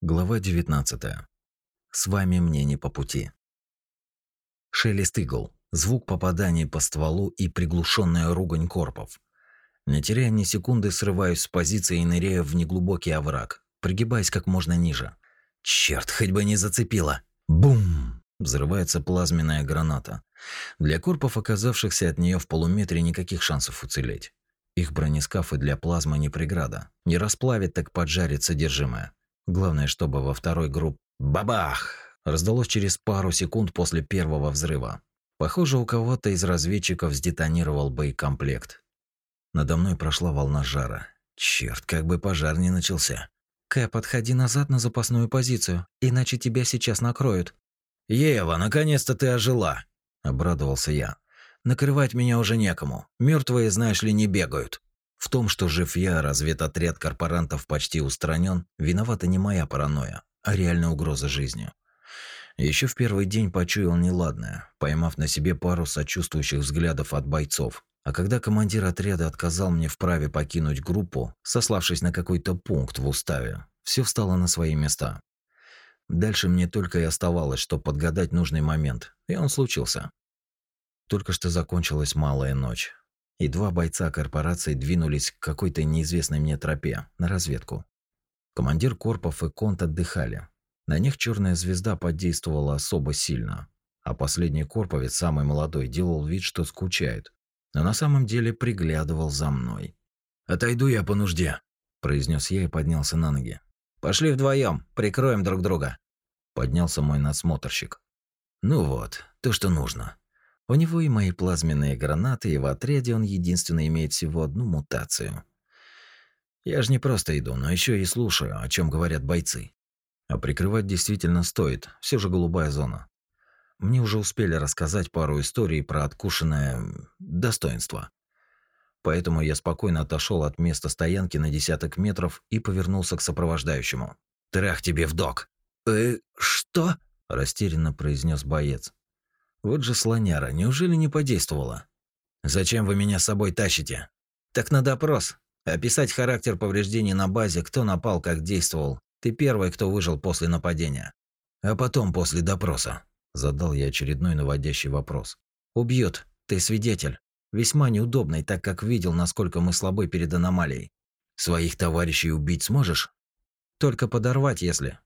Глава 19. С вами мне не по пути. Шелест игл, звук попадания по стволу и приглушенная ругань корпов. Не теряя ни секунды, срываюсь с позиции и ныряю в неглубокий овраг, пригибаясь как можно ниже. Черт, хоть бы не зацепило. Бум! Взрывается плазменная граната. Для корпов, оказавшихся от нее в полуметре, никаких шансов уцелеть. Их бронескафы для плазмы не преграда. Не расплавит, так поджарит содержимое. Главное, чтобы во второй группе бабах раздалось через пару секунд после первого взрыва. Похоже, у кого-то из разведчиков сдетонировал боекомплект. Надо мной прошла волна жара. Черт, как бы пожар не начался. Кэп, отходи назад на запасную позицию, иначе тебя сейчас накроют. Ева, наконец-то ты ожила, обрадовался я. Накрывать меня уже некому. Мертвые, знаешь ли, не бегают. В том, что жив я, разведотряд корпорантов почти устранен, виновата не моя паранойя, а реальная угроза жизни. Еще в первый день почуял неладное, поймав на себе пару сочувствующих взглядов от бойцов. А когда командир отряда отказал мне в праве покинуть группу, сославшись на какой-то пункт в уставе, все встало на свои места. Дальше мне только и оставалось, что подгадать нужный момент, и он случился. Только что закончилась малая ночь и два бойца корпорации двинулись к какой-то неизвестной мне тропе на разведку. Командир Корпов и Конт отдыхали. На них черная звезда подействовала особо сильно, а последний корповец, самый молодой, делал вид, что скучает, но на самом деле приглядывал за мной. «Отойду я по нужде», – произнес я и поднялся на ноги. «Пошли вдвоем, прикроем друг друга», – поднялся мой надсмотрщик. «Ну вот, то, что нужно. У него и мои плазменные гранаты, и в отряде он единственно имеет всего одну мутацию. Я же не просто иду, но еще и слушаю, о чем говорят бойцы. А прикрывать действительно стоит, все же голубая зона. Мне уже успели рассказать пару историй про откушенное достоинство. Поэтому я спокойно отошел от места стоянки на десяток метров и повернулся к сопровождающему. «Трах тебе в док!» «Э, что?» – растерянно произнес боец. Вот же слоняра, неужели не подействовала? Зачем вы меня с собой тащите? Так на допрос. Описать характер повреждений на базе, кто напал, как действовал. Ты первый, кто выжил после нападения. А потом после допроса. Задал я очередной наводящий вопрос. Убьют. Ты свидетель. Весьма неудобный, так как видел, насколько мы слабы перед аномалией. Своих товарищей убить сможешь? Только подорвать, если.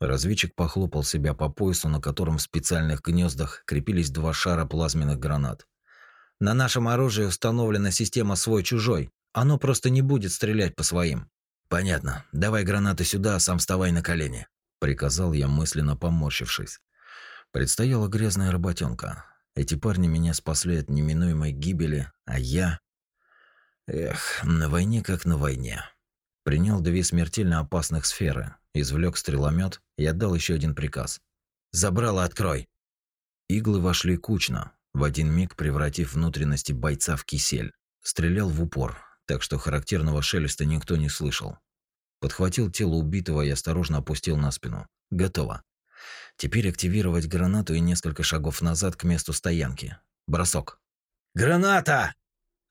Разведчик похлопал себя по поясу, на котором в специальных гнездах крепились два шара плазменных гранат. На нашем оружии установлена система свой-чужой. Оно просто не будет стрелять по своим. Понятно. Давай гранаты сюда, а сам вставай на колени, приказал я мысленно поморщившись. Предстояла грязная работенка. Эти парни меня спасли от неминуемой гибели, а я Эх, на войне как на войне. Принял две смертельно опасных сферы, извлек стреломет и отдал еще один приказ. «Забрало открой!» Иглы вошли кучно, в один миг превратив внутренности бойца в кисель. Стрелял в упор, так что характерного шелеста никто не слышал. Подхватил тело убитого и осторожно опустил на спину. Готово. Теперь активировать гранату и несколько шагов назад к месту стоянки. Бросок. «Граната!»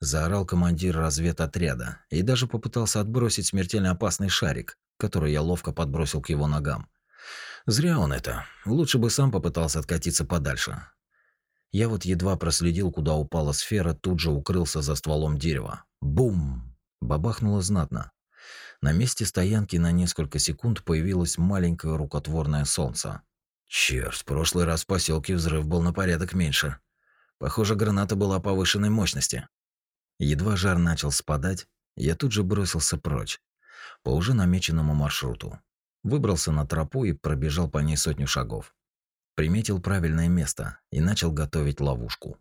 Заорал командир разведотряда и даже попытался отбросить смертельно опасный шарик, который я ловко подбросил к его ногам. Зря он это. Лучше бы сам попытался откатиться подальше. Я вот едва проследил, куда упала сфера, тут же укрылся за стволом дерева. Бум! Бабахнуло знатно. На месте стоянки на несколько секунд появилось маленькое рукотворное солнце. Черт, в прошлый раз в поселке взрыв был на порядок меньше. Похоже, граната была повышенной мощности. Едва жар начал спадать, я тут же бросился прочь, по уже намеченному маршруту. Выбрался на тропу и пробежал по ней сотню шагов. Приметил правильное место и начал готовить ловушку.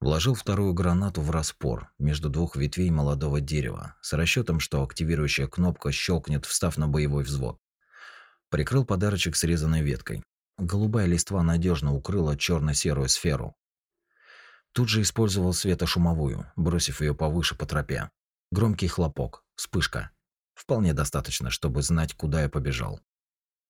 Вложил вторую гранату в распор между двух ветвей молодого дерева с расчетом, что активирующая кнопка щелкнет, встав на боевой взвод. Прикрыл подарочек срезанной веткой. Голубая листва надежно укрыла черно-серую сферу. Тут же использовал светошумовую, бросив ее повыше по тропе. Громкий хлопок, вспышка. Вполне достаточно, чтобы знать, куда я побежал.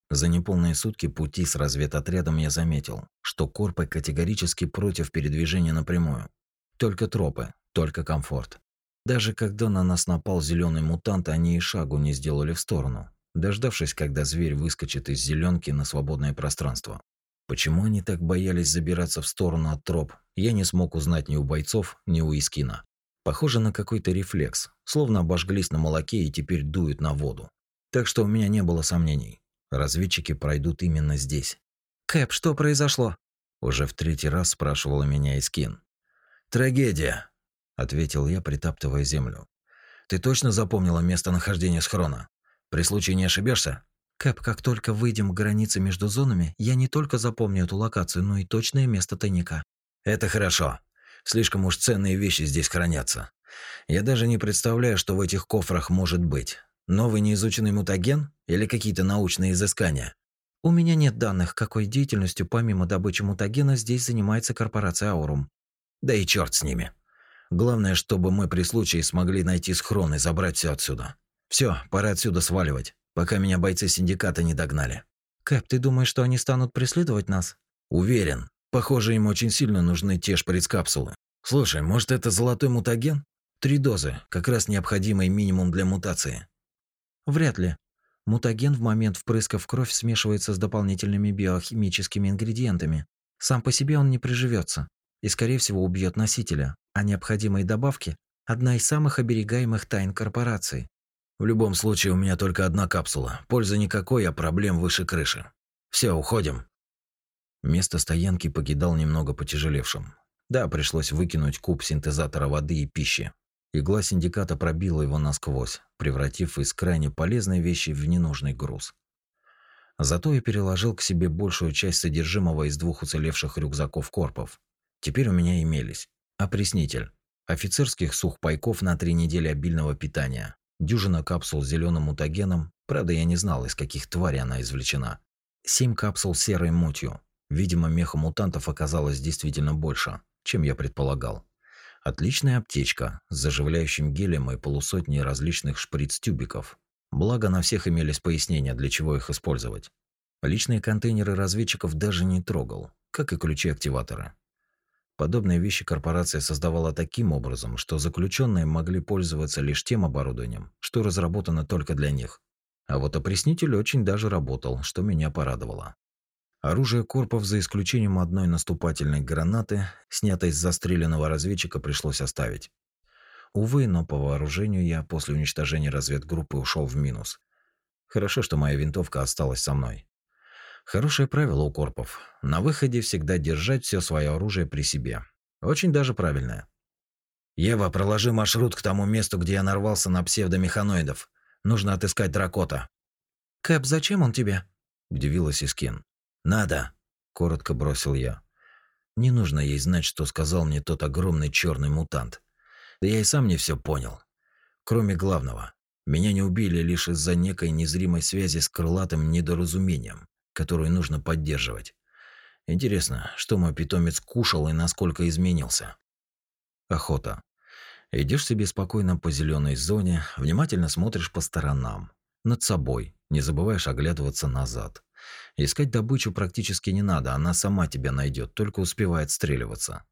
За неполные сутки пути с разведотрядом я заметил, что корпы категорически против передвижения напрямую. Только тропы, только комфорт. Даже когда на нас напал зеленый мутант, они и шагу не сделали в сторону. дождавшись, когда зверь выскочит из зеленки на свободное пространство. Почему они так боялись забираться в сторону от троп, я не смог узнать ни у бойцов, ни у Искина. Похоже на какой-то рефлекс, словно обожглись на молоке и теперь дуют на воду. Так что у меня не было сомнений. Разведчики пройдут именно здесь. «Кэп, что произошло?» Уже в третий раз спрашивала меня Искин. «Трагедия», — ответил я, притаптывая землю. «Ты точно запомнила местонахождение схрона? При случае не ошибешься? Кэп, как только выйдем к границе между зонами, я не только запомню эту локацию, но и точное место тайника. Это хорошо. Слишком уж ценные вещи здесь хранятся. Я даже не представляю, что в этих кофрах может быть. Новый неизученный мутаген или какие-то научные изыскания? У меня нет данных, какой деятельностью помимо добычи мутагена здесь занимается корпорация Аурум. Да и черт с ними. Главное, чтобы мы при случае смогли найти схрон и забрать все отсюда. Все, пора отсюда сваливать пока меня бойцы синдиката не догнали. Кэп, ты думаешь, что они станут преследовать нас? Уверен. Похоже, им очень сильно нужны те шприц-капсулы. Слушай, может, это золотой мутаген? Три дозы, как раз необходимый минимум для мутации. Вряд ли. Мутаген в момент впрыска в кровь смешивается с дополнительными биохимическими ингредиентами. Сам по себе он не приживется и, скорее всего, убьет носителя, а необходимые добавки – одна из самых оберегаемых тайн корпорации. В любом случае, у меня только одна капсула. Пользы никакой, а проблем выше крыши. Все, уходим. Место стоянки покидал немного потяжелевшим. Да, пришлось выкинуть куб синтезатора воды и пищи. Игла синдиката пробила его насквозь, превратив из крайне полезной вещи в ненужный груз. Зато я переложил к себе большую часть содержимого из двух уцелевших рюкзаков корпов. Теперь у меня имелись опреснитель, офицерских сухпайков на три недели обильного питания, дюжина капсул с зеленым мутагеном, правда, я не знал, из каких тварей она извлечена. Семь капсул серой мутью. Видимо, меха мутантов оказалось действительно больше, чем я предполагал. Отличная аптечка с заживляющим гелем и полусотни различных шприц-тюбиков. Благо, на всех имелись пояснения, для чего их использовать. Личные контейнеры разведчиков даже не трогал, как и ключи-активаторы. Подобные вещи корпорация создавала таким образом, что заключенные могли пользоваться лишь тем оборудованием, что разработано только для них. А вот опреснитель очень даже работал, что меня порадовало. Оружие корпов, за исключением одной наступательной гранаты, снятой с застреленного разведчика, пришлось оставить. Увы, но по вооружению я после уничтожения разведгруппы ушел в минус. Хорошо, что моя винтовка осталась со мной. Хорошее правило у корпов. На выходе всегда держать все свое оружие при себе. Очень даже правильное. «Ева, проложи маршрут к тому месту, где я нарвался на псевдомеханоидов. Нужно отыскать Дракота». «Кэп, зачем он тебе?» – удивилась Искин. «Надо», – коротко бросил я. «Не нужно ей знать, что сказал мне тот огромный черный мутант. Да я и сам не все понял. Кроме главного. Меня не убили лишь из-за некой незримой связи с крылатым недоразумением которую нужно поддерживать. Интересно, что мой питомец кушал и насколько изменился. Охота. Идешь себе спокойно по зеленой зоне, внимательно смотришь по сторонам, над собой, не забываешь оглядываться назад. Искать добычу практически не надо, она сама тебя найдет, только успевает стреливаться.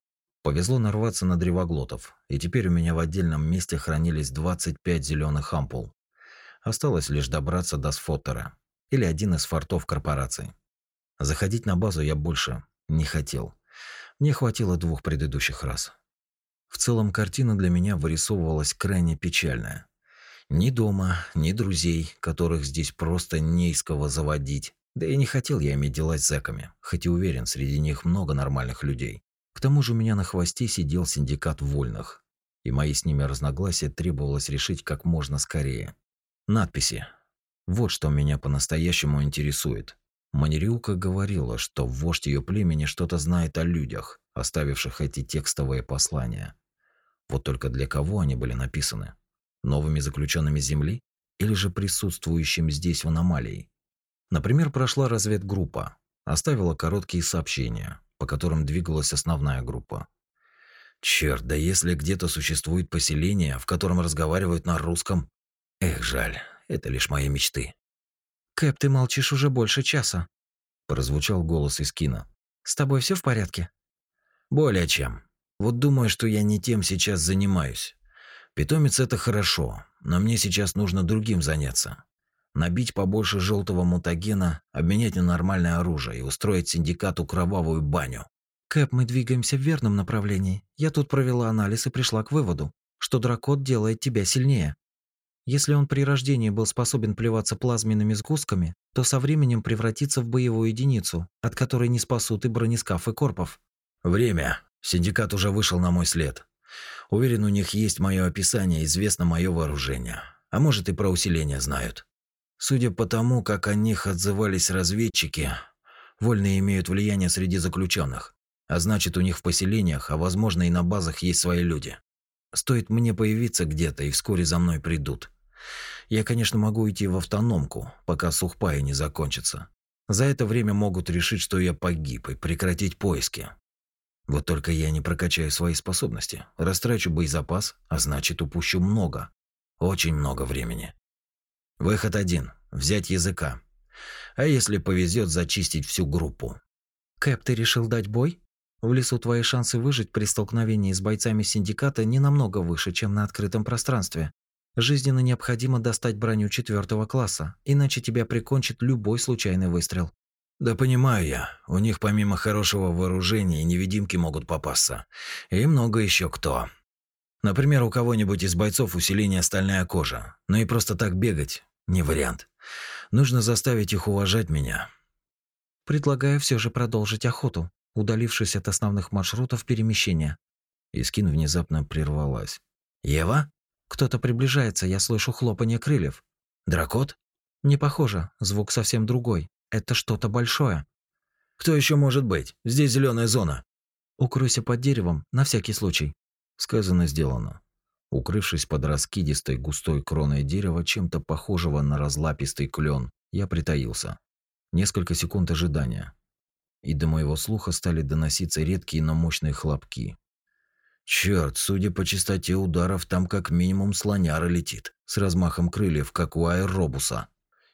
Повезло нарваться на древоглотов, и теперь у меня в отдельном месте хранились 25 зеленых ампул. Осталось лишь добраться до сфоттера или один из фортов корпорации. Заходить на базу я больше не хотел. Мне хватило двух предыдущих раз. В целом картина для меня вырисовывалась крайне печальная. Ни дома, ни друзей, которых здесь просто не из кого заводить. Да и не хотел я иметь дела с зэками, хоть и уверен, среди них много нормальных людей. К тому же у меня на хвосте сидел синдикат вольных, и мои с ними разногласия требовалось решить как можно скорее. Надписи, вот что меня по-настоящему интересует. Манириука говорила, что вождь ее племени что-то знает о людях, оставивших эти текстовые послания. Вот только для кого они были написаны? Новыми заключенными Земли или же присутствующим здесь в аномалии? Например, прошла разведгруппа, оставила короткие сообщения, по которым двигалась основная группа. Черт, да если где-то существует поселение, в котором разговаривают на русском, эх, жаль. Это лишь мои мечты. Кэп, ты молчишь уже больше часа. Прозвучал голос из кино. С тобой все в порядке? Более чем. Вот думаю, что я не тем сейчас занимаюсь. Питомец это хорошо, но мне сейчас нужно другим заняться. Набить побольше желтого мутагена, обменять на нормальное оружие и устроить синдикату кровавую баню. Кэп, мы двигаемся в верном направлении. Я тут провела анализ и пришла к выводу, что дракот делает тебя сильнее. Если он при рождении был способен плеваться плазменными сгустками, то со временем превратится в боевую единицу, от которой не спасут и бронескаф, и корпов. Время. Синдикат уже вышел на мой след. Уверен, у них есть мое описание, известно мое вооружение. А может и про усиление знают. Судя по тому, как о них отзывались разведчики, вольные имеют влияние среди заключенных. А значит, у них в поселениях, а возможно и на базах есть свои люди. Стоит мне появиться где-то, и вскоре за мной придут. Я, конечно, могу идти в автономку, пока сухпаи не закончится. За это время могут решить, что я погиб, и прекратить поиски. Вот только я не прокачаю свои способности, растрачу боезапас, а значит, упущу много, очень много времени. Выход один – взять языка. А если повезет, зачистить всю группу. Кэп, ты решил дать бой? В лесу твои шансы выжить при столкновении с бойцами синдиката не намного выше, чем на открытом пространстве. Жизненно необходимо достать броню четвертого класса, иначе тебя прикончит любой случайный выстрел. Да понимаю я, у них помимо хорошего вооружения невидимки могут попасться. И много еще кто. Например, у кого-нибудь из бойцов усиление стальная кожа. Но и просто так бегать не вариант. Нужно заставить их уважать меня. Предлагаю все же продолжить охоту, удалившись от основных маршрутов перемещения. Искин внезапно прервалась. Ева? Кто-то приближается, я слышу хлопанье крыльев. Дракот? Не похоже, звук совсем другой. Это что-то большое. Кто еще может быть? Здесь зеленая зона. Укройся под деревом, на всякий случай. Сказано, сделано. Укрывшись под раскидистой густой кроной дерева, чем-то похожего на разлапистый клен, я притаился. Несколько секунд ожидания. И до моего слуха стали доноситься редкие, но мощные хлопки. Черт, судя по частоте ударов, там как минимум слоняра летит, с размахом крыльев, как у аэробуса.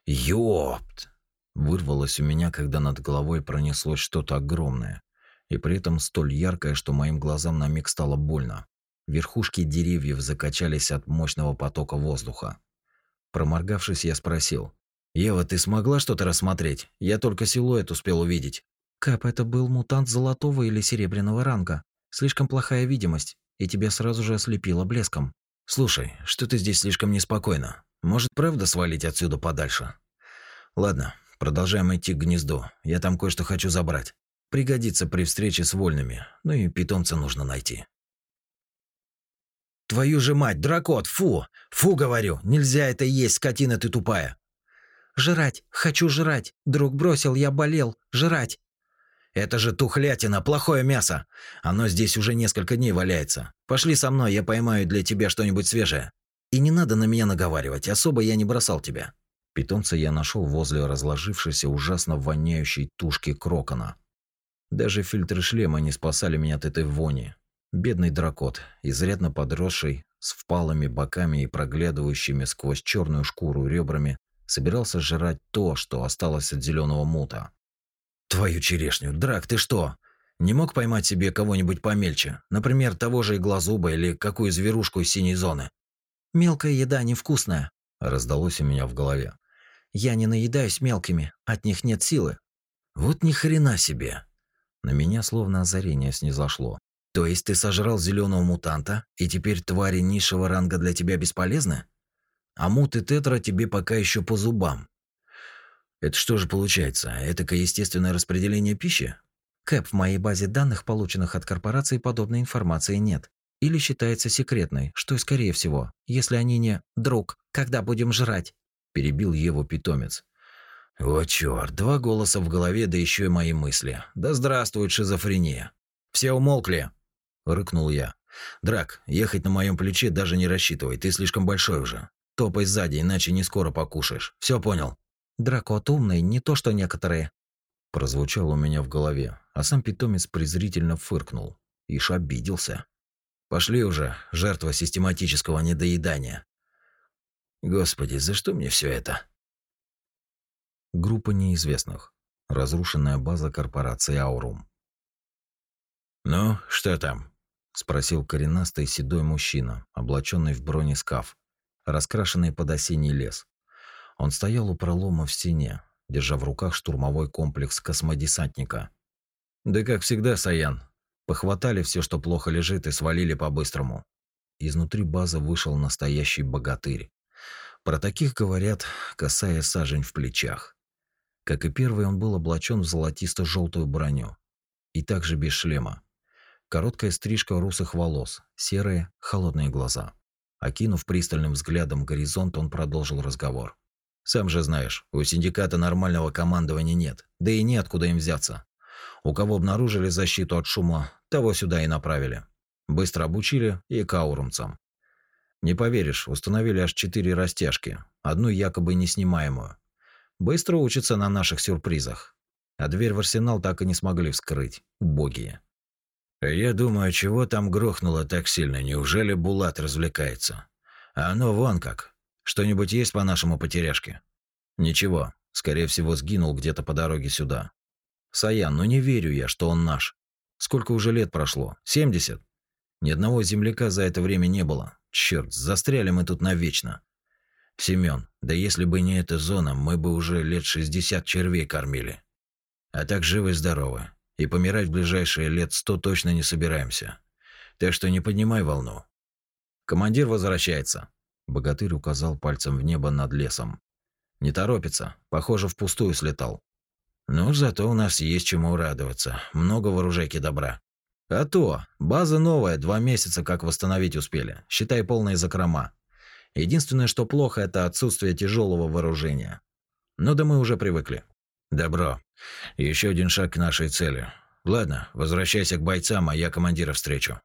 Ёпт! Вырвалось у меня, когда над головой пронеслось что-то огромное, и при этом столь яркое, что моим глазам на миг стало больно. Верхушки деревьев закачались от мощного потока воздуха. Проморгавшись, я спросил. «Ева, ты смогла что-то рассмотреть? Я только силуэт успел увидеть». «Кэп, это был мутант золотого или серебряного ранга. Слишком плохая видимость, и тебя сразу же ослепило блеском». «Слушай, что ты здесь слишком неспокойно? Может, правда свалить отсюда подальше?» «Ладно, продолжаем идти к гнезду. Я там кое-что хочу забрать. Пригодится при встрече с вольными. Ну и питомца нужно найти». Твою же мать, дракот, фу! Фу, говорю, нельзя это есть, скотина ты тупая. Жрать, хочу жрать. Друг бросил, я болел. Жрать. Это же тухлятина, плохое мясо. Оно здесь уже несколько дней валяется. Пошли со мной, я поймаю для тебя что-нибудь свежее. И не надо на меня наговаривать, особо я не бросал тебя. Питомца я нашел возле разложившейся ужасно воняющей тушки крокона. Даже фильтры шлема не спасали меня от этой вони. Бедный дракот, изрядно подросший, с впалыми боками и проглядывающими сквозь черную шкуру ребрами, собирался жрать то, что осталось от зеленого мута. «Твою черешню, Драк, ты что? Не мог поймать себе кого-нибудь помельче? Например, того же иглозуба или какую зверушку из синей зоны?» «Мелкая еда невкусная», – раздалось у меня в голове. «Я не наедаюсь мелкими, от них нет силы». «Вот ни хрена себе!» На меня словно озарение снизошло. То есть ты сожрал зеленого мутанта, и теперь твари низшего ранга для тебя бесполезны? А мут и тетра тебе пока еще по зубам. Это что же получается? Это естественное распределение пищи? Кэп, в моей базе данных, полученных от корпорации, подобной информации нет. Или считается секретной, что и скорее всего, если они не «друг, когда будем жрать?» Перебил его питомец. О, черт, два голоса в голове, да еще и мои мысли. Да здравствует шизофрения. Все умолкли. Рыкнул я. «Драк, ехать на моем плече даже не рассчитывай, ты слишком большой уже. Топай сзади, иначе не скоро покушаешь. Все понял?» «Дракот умный, не то что некоторые». Прозвучало у меня в голове, а сам питомец презрительно фыркнул. Ишь обиделся. «Пошли уже, жертва систематического недоедания». Господи, за что мне все это? Группа неизвестных. Разрушенная база корпорации Аурум. «Ну, что там?» спросил коренастый седой мужчина, облаченный в бронескаф, раскрашенный под осенний лес. Он стоял у пролома в стене, держа в руках штурмовой комплекс космодесантника. Да как всегда, Саян. Похватали все, что плохо лежит, и свалили по-быстрому. Изнутри базы вышел настоящий богатырь. Про таких говорят, касая сажень в плечах. Как и первый, он был облачен в золотисто-желтую броню. И также без шлема. Короткая стрижка русых волос, серые, холодные глаза. Окинув пристальным взглядом горизонт, он продолжил разговор. «Сам же знаешь, у синдиката нормального командования нет, да и неоткуда им взяться. У кого обнаружили защиту от шума, того сюда и направили. Быстро обучили и к аурумцам. Не поверишь, установили аж четыре растяжки, одну якобы неснимаемую. Быстро учатся на наших сюрпризах. А дверь в арсенал так и не смогли вскрыть. Убогие. Я думаю, чего там грохнуло так сильно? Неужели Булат развлекается? А оно вон как. Что-нибудь есть по нашему потеряшке? Ничего. Скорее всего, сгинул где-то по дороге сюда. Саян, ну не верю я, что он наш. Сколько уже лет прошло? 70? Ни одного земляка за это время не было. Черт, застряли мы тут навечно. Семён, да если бы не эта зона, мы бы уже лет 60 червей кормили. А так живы-здоровы и помирать в ближайшие лет сто точно не собираемся. Так что не поднимай волну. Командир возвращается. Богатырь указал пальцем в небо над лесом. Не торопится, похоже, впустую слетал. Ну, зато у нас есть чему радоваться. Много в оружейке добра. А то, база новая, два месяца как восстановить успели. Считай полные закрома. Единственное, что плохо, это отсутствие тяжелого вооружения. Ну да мы уже привыкли. Добро. Еще один шаг к нашей цели. Ладно, возвращайся к бойцам, а я командира встречу.